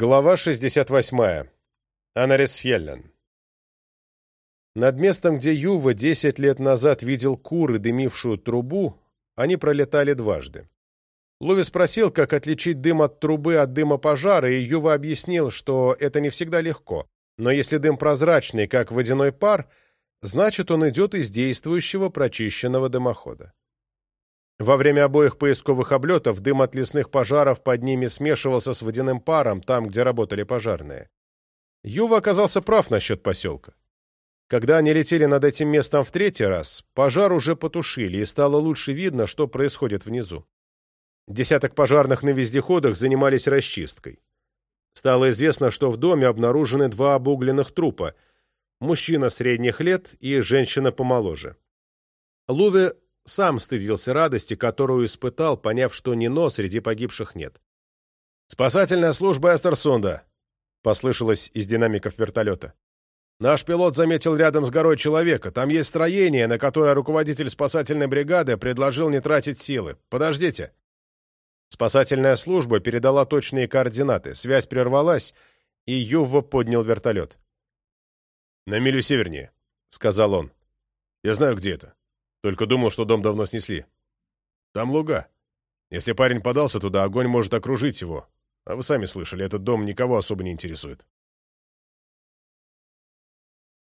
Глава 68. Анарес Феллен. Над местом, где Юва 10 лет назад видел куры, дымившую трубу, они пролетали дважды. Луви спросил, как отличить дым от трубы от дыма пожара, и Юва объяснил, что это не всегда легко. Но если дым прозрачный, как водяной пар, значит, он идет из действующего прочищенного дымохода. Во время обоих поисковых облетов дым от лесных пожаров под ними смешивался с водяным паром там, где работали пожарные. Юва оказался прав насчет поселка. Когда они летели над этим местом в третий раз, пожар уже потушили, и стало лучше видно, что происходит внизу. Десяток пожарных на вездеходах занимались расчисткой. Стало известно, что в доме обнаружены два обугленных трупа – мужчина средних лет и женщина помоложе. Луве сам стыдился радости, которую испытал, поняв, что Нино среди погибших нет. «Спасательная служба Эстерсунда!» — послышалось из динамиков вертолета. «Наш пилот заметил рядом с горой человека. Там есть строение, на которое руководитель спасательной бригады предложил не тратить силы. Подождите!» Спасательная служба передала точные координаты, связь прервалась, и Ювва поднял вертолет. «На милю севернее», — сказал он. «Я знаю, где это». Только думал, что дом давно снесли. Там луга. Если парень подался туда, огонь может окружить его. А вы сами слышали, этот дом никого особо не интересует.